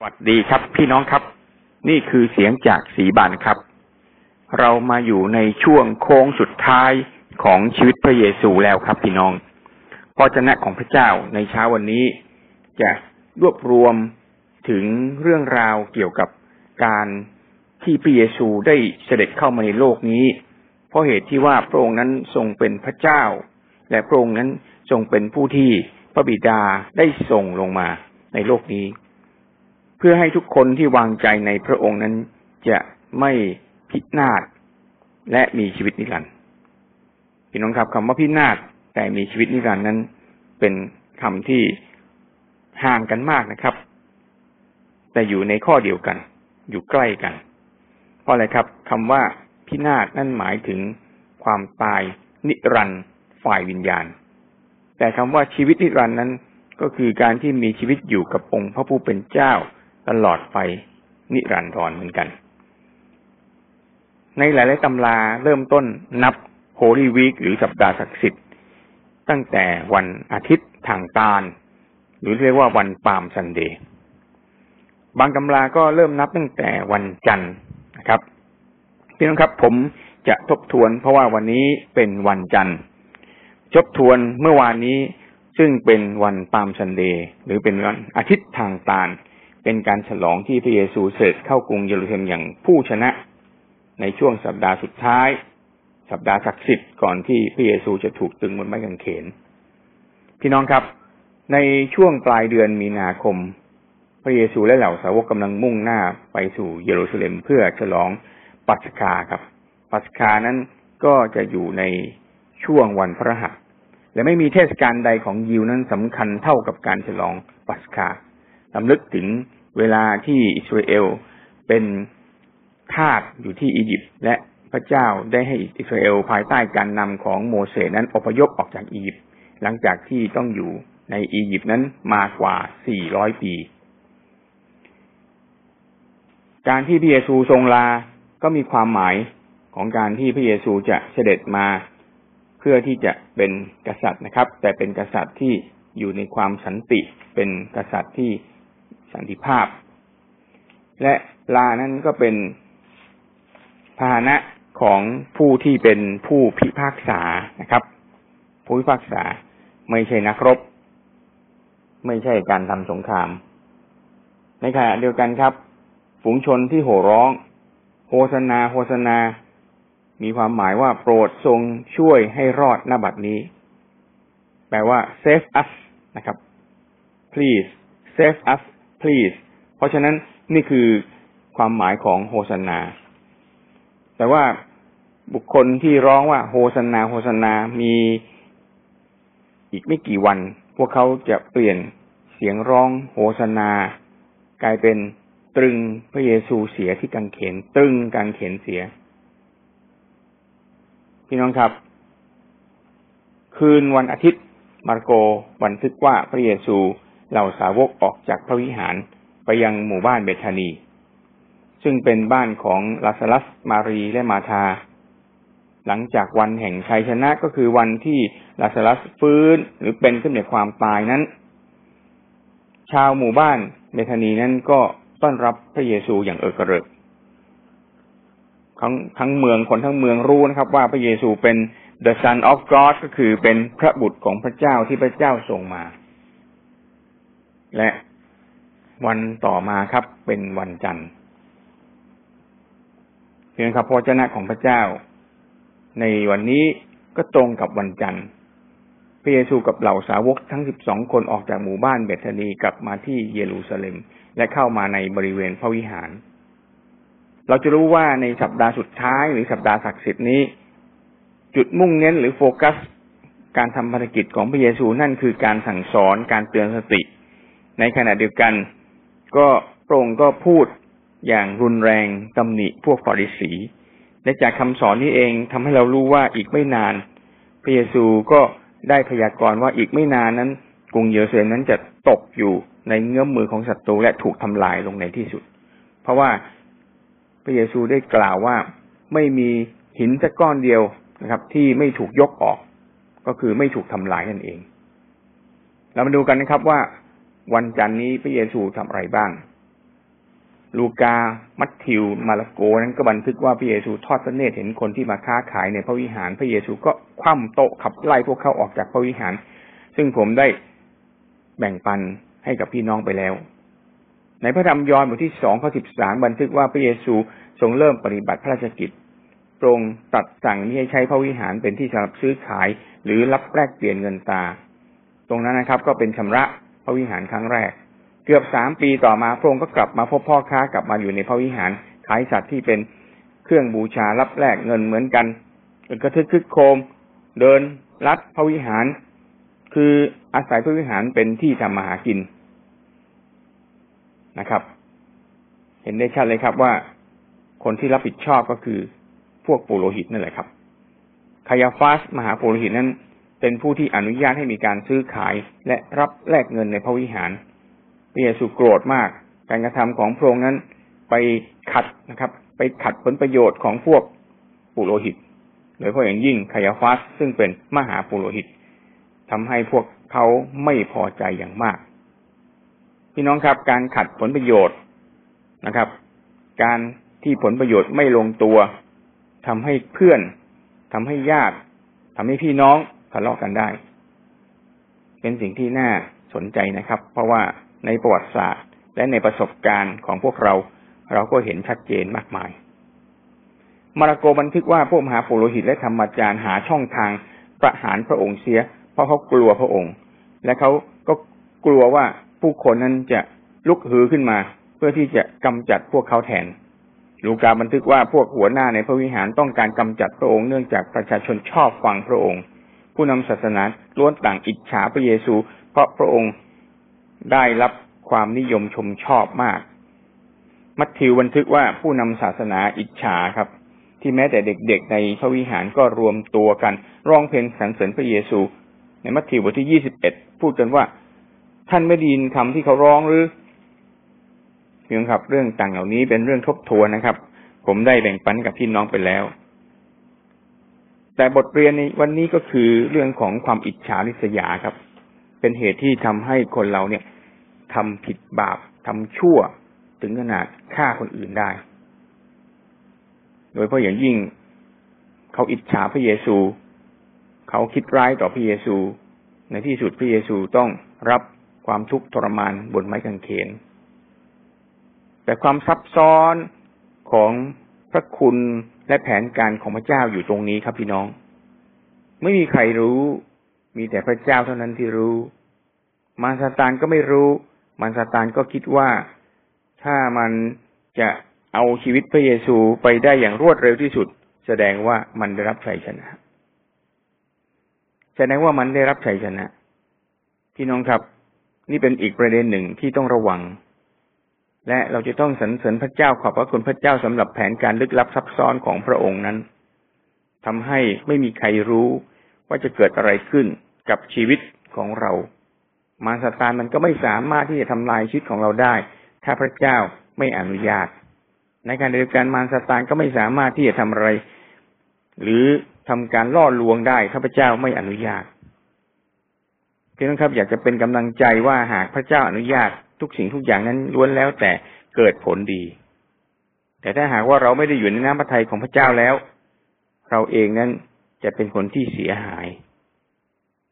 สวัสดีครับ พี่น้องครับ นี่คือเสียงจากสีบานครับ เรามาอยู่ในช่วงโค้งสุดท้ายของชีวิตพระเยซูแล้วครับ พี่น้องพระเจ้าของพระเจ้าในเช้าวันนี้ จะรวบรวมถึงเรื่องราวเกี่ยวกับการที่พระเยซูได้เสด็จเข้ามาในโลกนี้ เพราะเหตุที่ว่าพระองค์นั้นทรงเป็นพระเจ้า และพระองค์นั้นทรงเป็นผู้ที่พระบิดาได้ส่งลงมาในโลกนี้ เพื่อให้ทุกคนที่วางใจในพระองค์นั้นจะไม่พินาศและมีชีวิตนิรันดร์พี่น้องครับคำว่าพินาศแต่มีชีวิตนิรันดร์นั้น เป็นคำที่ห่างกันมากนะครับ แต่อยู่ในข้อเดียวกัน อยู่ใกล้กัน เพราะอะไรครับคำว่าพินาศนั่นหมายถึงความตายนิรันดร์ฝ่ายวิญญาณ แต่คำว่าชีวิตนิรันดร์นั้นก็คือการที่มีชีวิตอยู่กับองค์พระผู้เป็นเจ้า ตลอดไปนิรันดรเหมือนกัน ในหลายๆตำราเริ่มต้นนับ Holy Week หรือสัปดาห์ศักดิ์สิทธิ์ ตั้งแต่วันอาทิตย์ทางตาล หรือเรียกว่าวัน Palm Sunday บางตำราก็เริ่มนับตั้งแต่วันจันทร์นะครับพี่น้องครับ ผมจะทบทวน เพราะว่าวันนี้เป็นวันจันทร์ทบทวนเมื่อวานนี้ซึ่งเป็นวันปามซันเดย์หรือเป็นวันอาทิตย์ทางตาล เป็นการฉลองที่พระเยซูเสด็จเข้ากรุงเยรูซาเล็มอย่างผู้ชนะ ในช่วงสัปดาห์สุดท้าย สัปดาห์ศักดิ์สิทธิ์ก่อนที่พระเยซูจะถูกตึงบนไม้กางเขน พี่น้องครับ ในช่วงปลายเดือนมีนาคม พระเยซูและเหล่าสาวกกำลังมุ่งหน้าไปสู่เยรูซาเล็มเพื่อฉลองปัสกาครับ ปัสกานั้นก็จะอยู่ในช่วงวันพระหัสและไม่มีเทศกาลใดของยิวนั้นสำคัญเท่ากับการฉลองปัสกาลำลึกถึง เวลาที่อิสราเอลเป็นทาสอยู่ที่อียิปต์และพระเจ้าได้ให้อิสราเอลภายใต้การนำของโมเสสนั้นอพยพออกจากอียิปต์หลังจากที่ต้องอยู่ในอียิปต์นั้นมากว่า 400 ปี การที่พระเยซูทรงลา ก็มีความหมายของการที่พระเยซูจะเสด็จมา เพื่อที่จะเป็นกษัตริย์นะครับ แต่เป็นกษัตริย์ที่อยู่ในความสันติ เป็นกษัตริย์ที่ สันติภาพ และลานั้นก็เป็นพาหนะของผู้ที่เป็นผู้พิพากษานะครับ ผู้พิพากษาไม่ใช่นักรบ ไม่ใช่การทำสงคราม ในขณะเดียวกันครับ ฝูงชนที่โห่ร้องโฮสนาโฮสนามีความหมายว่าโปรดทรงช่วยให้รอดหน้าบัดนี้ แปลว่า save us นะครับ please save us please เพราะฉะนั้นนี่คือความหมายของโฮสนา แต่ว่าบุคคลที่ร้องว่าโฮสนาโฮสนามีอีกไม่กี่วัน พวกเขาจะเปลี่ยนเสียงร้องโฮสนา กลายเป็นตรึงพระเยซูเสียที่กังเขนตรึงกังเขนเสีย พี่น้องครับ คืนวันอาทิตย์มาร์โกบันทึกว่าพระเยซู เหล่าสาวกออกจากพระวิหารไปยังหมู่บ้านเบธานี ซึ่งเป็นบ้านของลาซาลัสมารีและมาธา หลังจากวันแห่งชัยชนะก็คือวันที่ลาซาลัสฟื้นหรือเป็นขึ้นจากความตายนั้น ชาวหมู่บ้านเบธานีนั้นก็ต้อนรับพระเยซูอย่างเอิกระเริกทั้งทั้งเมืองคนทั้งเมืองรู้นะครับ ว่าพระเยซูเป็น the son of God ก็คือเป็นพระบุตรของพระเจ้าที่พระเจ้าส่งมา และวันต่อมาครับเป็นวันจันทร์เพียงครับพระเจ้าของพระเจ้า ในวันนี้ก็ตรงกับวันจันทร์พระเยซูกับเหล่าสาวกทั้งสิบสองคนออกจากหมู่บ้านเบธานีกลับมาที่เยรูซาเล็ม และเข้ามาในบริเวณพระวิหาร เราจะรู้ว่าในสัปดาห์สุดท้ายหรือสัปดาห์ศักดิ์สิทธิ์นี้ จุดมุ่งเน้นหรือโฟกัส การทำภารกิจของพระเยซูนั่นคือการสั่งสอนการเตือนสติ ในขณะเดียวกัน ก็พระองค์ก็พูดอย่างรุนแรงตำหนิพวกฟาริสี และจากคำสอนนี้เองทำให้เรารู้ว่าอีกไม่นาน พระเยซูก็ได้พยากรณ์ว่าอีกไม่นานนั้น กรุงเยรูซาเล็มนั้นจะตกอยู่ในเงื้อมมือของศัตรูและถูกทำลายลงในที่สุด เพราะว่าพระเยซูได้กล่าวว่าไม่มีหินสักก้อนเดียวนะครับ ที่ไม่ถูกยกออก ก็คือไม่ถูกทำลายนั่นเอง เรามาดูกันนะครับว่า วันจันนี้พระเยซูทำอะไรบ้าง ลูกา มัทธิว มาระโกนั้นก็บันทึกว่าพระเยซูทอดพระเนตรเห็นคนที่มาค้าขายในพระวิหาร พระเยซูก็คว่ำโต๊ะขับไล่พวกเขาออกจากพระวิหาร ซึ่งผมได้แบ่งปันให้กับพี่น้องไปแล้ว ในพระธรรมยอห์นบทที่สองข้อสิบสามบันทึกว่าพระเยซูทรงเริ่มปฏิบัติพระราชกิจตรงตัดสั่งไม่ให้ใช้พระวิหารเป็นที่สำหรับซื้อขายหรือรับแลกเปลี่ยนเงินตา ตรงนั้นนะครับก็เป็นชำระ พระวิหารครั้งแรก เกือบสามปีต่อมาพระองค์ก็กลับมาพบพ่อค้ากลับมาอยู่ในพระวิหารขายสัตว์ที่เป็นเครื่องบูชารับแลกเงินเหมือนกันกระทึกคึกโคม เดินลัดพระวิหาร คืออาศัยพระวิหารเป็นที่ทำมาหากินนะครับ เห็นได้ชัดเลยครับว่าคนที่รับผิดชอบก็คือพวกปุโรหิตนั่นแหละครับคายาฟาสมหาปุโรหิตนั้น เป็นผู้ที่อนุญาตให้มีการซื้อขายและรับแลกเงินในพระวิหารพระเยซูโกรธมาก การกระทำของพระองค์นั้นไปขัดนะครับ ไปขัดผลประโยชน์ของพวกปุโรหิตโดยเฉพาะอย่างยิ่งคายาฟาสซึ่งเป็นมหาปุโรหิตทำให้พวกเขาไม่พอใจอย่างมาก พี่น้องครับ การขัดผลประโยชน์นะครับ การที่ผลประโยชน์ไม่ลงตัวทำให้เพื่อนทำให้ญาติทำให้พี่น้อง ทะเลาะกันได้ เป็นสิ่งที่น่าสนใจนะครับ เพราะว่าในประวัติศาสตร์ และในประสบการณ์ของพวกเรา เราก็เห็นชัดเจนมากมายมาระโกบันทึกว่าพวกมหาปุโรหิตและธรรมจารย์หาช่องทางประหารพระองค์เสีย เพราะเขากลัวพระองค์ และเขาก็กลัวว่าผู้คนนั้นจะลุกฮือขึ้นมา เพื่อที่จะกำจัดพวกเขาแทน ลูกาบันทึกว่าพวกหัวหน้าในพระวิหารต้องการกำจัดพระองค์เนื่องจากประชาชนชอบฟังพระองค์ ผู้นำศาสนาล้วนต่างอิจฉาพระเยซู เพราะพระองค์ได้รับความนิยมชมชอบมาก มัทธิวบันทึกว่าผู้นำศาสนาอิจฉาครับ ที่แม้แต่เด็กๆ ในพระวิหารก็รวมตัวกัน ร้องเพลงสรรเสริญพระเยซู ในมัทธิวบทที่ยี่สิบเอ็ดพูดกันว่า ท่านไม่ไดีนคำที่เขาร้องหรือเพี่น้องครับ เรื่องต่างเหล่านี้เป็นเรื่องทบทวนนะครับ ผมได้แบ่งปันกับพี่น้องไปแล้ว แต่บทเรียนในวันนี้ก็คือเรื่องของความอิจฉาริษยาครับ เป็นเหตุที่ทำให้คนเราเนี่ยทำผิดบาปทำชั่วถึงขนาดฆ่าคนอื่นได้ โดยเพราะอย่างยิ่ง เขาอิจฉาพระเยซู เขาคิดร้ายต่อพระเยซู ในที่สุดพระเยซูต้องรับความทุกข์ทรมานบนไม้กางเขน แต่ความซับซ้อนของพระคุณ และแผนการของพระเจ้าอยู่ตรงนี้ครับพี่น้อง ไม่มีใครรู้ มีแต่พระเจ้าเท่านั้นที่รู้ มารซาตานก็ไม่รู้ มารซาตานก็คิดว่าถ้ามันจะเอาชีวิตพระเยซูไปได้อย่างรวดเร็วที่สุด แสดงว่ามันได้รับชัยชนะ แสดงว่ามันได้รับชัยชนะ พี่น้องครับ นี่เป็นอีกประเด็นหนึ่งที่ต้องระวัง และเราจะต้องสรรเสริญพระเจ้าขอบพระคุณพระเจ้าสำหรับแผนการลึกลับซับซ้อนของพระองค์นั้นทำให้ไม่มีใครรู้ว่าจะเกิดอะไรขึ้นกับชีวิตของเรา มารสตานมันก็ไม่สามารถที่จะทำลายชีวิตของเราได้ ถ้าพระเจ้าไม่อนุญาต ในการเดียวกันมารสตานก็ไม่สามารถที่จะทำอะไร หรือทำการล่อลวงได้ถ้าพระเจ้าไม่อนุญาตพี่น้องครับ อยากจะเป็นกำลังใจว่าหากพระเจ้าอนุญาต ทุกสิ่งทุกอย่างนั้นล้วนแล้วแต่เกิดผลดี แต่ถ้าหากว่าเราไม่ได้อยู่ในน้ำพระทัยของพระเจ้าแล้ว เราเองนั้นจะเป็นคนที่เสียหาย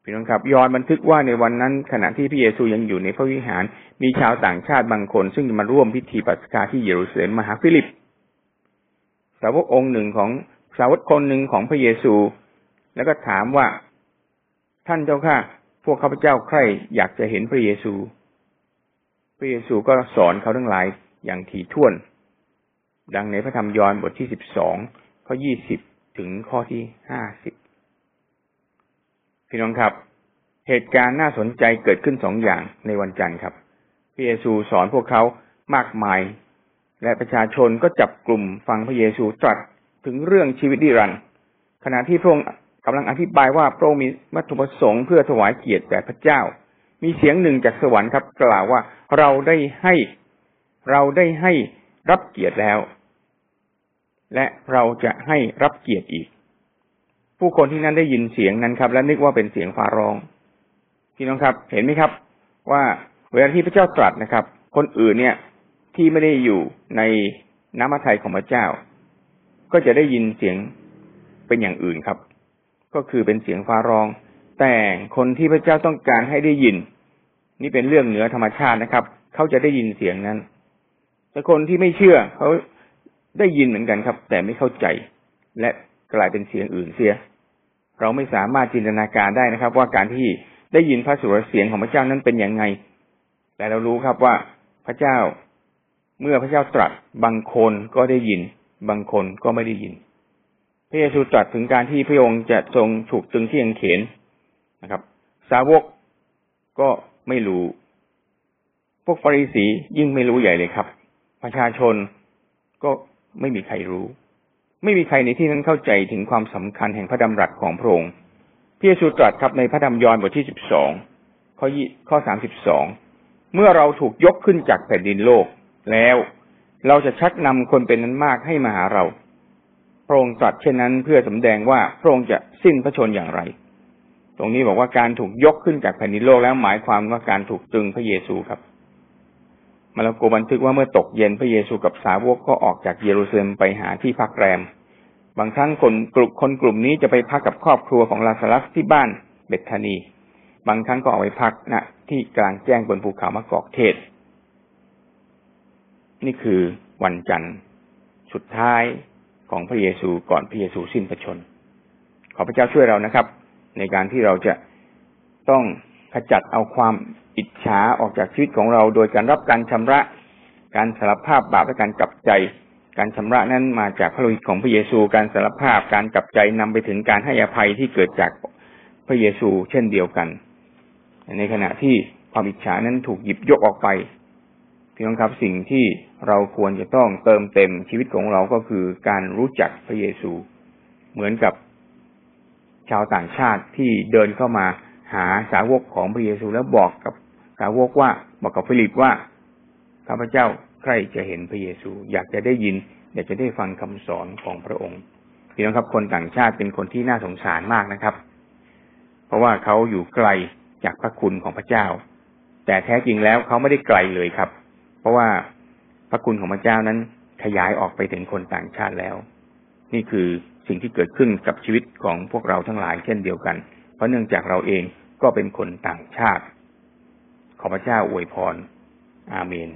พี่น้องครับยอนบันทึกว่าในวันนั้น ขณะที่พระเยซูยังอยู่ในพระวิหาร มีชาวต่างชาติบางคน ซึ่งมาร่วมพิธีปัสกาที่เยรูซาเล็มมหาฟิลิป สาวกองค์หนึ่งของสาวกคนหนึ่งของพระเยซู แล้วก็ถามว่าท่านเจ้าข้าพวกข้าพเจ้าใครอยากจะเห็นพระเยซู ระเยซูก็สอนเขาทั้งหลายอย่างถี่ถ้วน ดังในพระธรรมยอห์นบทที่สิบสองข้อยี่สิบถึงข้อที่ห้าสิบพี่น้องครับ เหตุการณ์น่าสนใจเกิดขึ้นสองอย่างในวันจันทร์ครับพระเยซูสอนพวกเขามากมาย และประชาชนก็จับกลุ่มฟังพระเยซูตรัสถึงเรื่องชีวิตนิรันดร์ขณะที่พระองค์กำลังอธิบายว่าพระองค์มีวัตถุประสงค์เพื่อถวายเกียรติแด่พระเจ้า มีเสียงหนึ่งจากสวรรค์ครับ กล่าวว่า เราได้ให้ เราได้ให้รับเกียรติแล้ว และเราจะให้รับเกียรติอีก ผู้คนที่นั้นได้ยินเสียงนั้นครับ และนึกว่าเป็นเสียงฟ้าร้องพี่น้องครับเห็นไหมครับ ว่าเวลาที่พระเจ้าตรัสนะครับ คนอื่นเนี่ยที่ไม่ได้อยู่ในน้ำพระทัยของพระเจ้า ก็จะได้ยินเสียงเป็นอย่างอื่นครับ ก็คือเป็นเสียงฟ้าร้อง แต่คนที่พระเจ้าต้องการให้ได้ยิน นี่เป็นเรื่องเหนือธรรมชาตินะครับ เขาจะได้ยินเสียงนั้น แต่คนที่ไม่เชื่อเขาได้ยินเหมือนกันครับ แต่ไม่เข้าใจ และกลายเป็นเสียงอื่นเสีย เราไม่สามารถจินตนาการได้นะครับ ว่าการที่ได้ยินพระสุรเสียงของพระเจ้านั้นเป็นอย่างไง แต่เรารู้ครับว่าพระเจ้าเมื่อพระเจ้าตรัสบางคนก็ได้ยิน บางคนก็ไม่ได้ยิน พระเยซูตรัสถึงการที่พระองค์จะทรงถูกตึงที่ยังเขนนะครับ สาวกก็ ไม่รู้ พวกฟาริสียิ่งไม่รู้ใหญ่เลยครับ ประชาชนก็ไม่มีใครรู้ ไม่มีใครในที่นั้นเข้าใจถึงความสำคัญแห่งพระดำรัสของพระองค์พระเยซูตรัสครับในพระธรรมยอห์นบทที่สิบสองข้อยี่ข้อสามสิบสองเมื่อเราถูกยกขึ้นจากแผ่นดินโลกแล้วเราจะชักนำคนเป็นนั้นมากให้มาหาเรา พระองค์ตรัสเช่นนั้นเพื่อสำแดงว่าพระองค์จะสิ้นพระชนอย่างไร ตรงนี้บอกว่าการถูกยกขึ้นจากแผ่นดินโลกแล้วหมายความว่าการถูกตึงพระเยซูครับมาระโกบันทึกว่าเมื่อตกเย็นพระเยซูกับสาวกก็ออกจากเยรูซาเล็มไปหาที่พักแรม บางครั้งคนกลุ่มคนกลุ่มนี้จะไปพักกับครอบครัวของลาซารัสที่บ้านเบธานี บางครั้งก็ออกไปพักณที่กลางแจ้งบนภูเขามะกอกเทศ นี่คือวันจันทร์สุดท้ายของพระเยซูก่อนพระเยซูสิ้นพระชน ขอพระเจ้าช่วยเรานะครับ ในการที่เราจะต้องขจัดเอาความอิจฉาออกจากชีวิตของเรา โดยการรับการชำระ การสารภาพบาปและการกลับใจ การชำระนั้นมาจากพระโลหิตของพระเยซู การสารภาพการกลับใจนำไปถึงการให้อภัยที่เกิดจากพระเยซูเช่นเดียวกัน ในขณะที่ความอิจฉานั้นถูกหยิบยกออกไปพี่น้องครับสิ่งที่เราควรจะต้องเติมเต็มชีวิตของเราก็คือการรู้จักพระเยซู เหมือนกับ ชาวต่างชาติที่เดินเข้ามาหาสาวกของพระเยซูแล้วบอกกับสาวกว่าบอกกับฟิลิปว่าข้าพเจ้าใครจะเห็นพระเยซู อยากจะได้ยิน อยากจะได้ฟังคำสอนของพระองค์พี่น้องครับ คนต่างชาติเป็นคนที่น่าสงสารมากนะครับ เพราะว่าเขาอยู่ไกลจากพระคุณของพระเจ้า แต่แท้จริงแล้วเขาไม่ได้ไกลเลยครับ เพราะว่าพระคุณของพระเจ้านั้นขยายออกไปถึงคนต่างชาติแล้ว นี่คือ สิ่งที่เกิดขึ้นกับชีวิตของพวกเราทั้งหลายเช่นเดียวกัน เพราะเนื่องจากเราเองก็เป็นคนต่างชาติ ขอพระเจ้าอวยพร อาเมน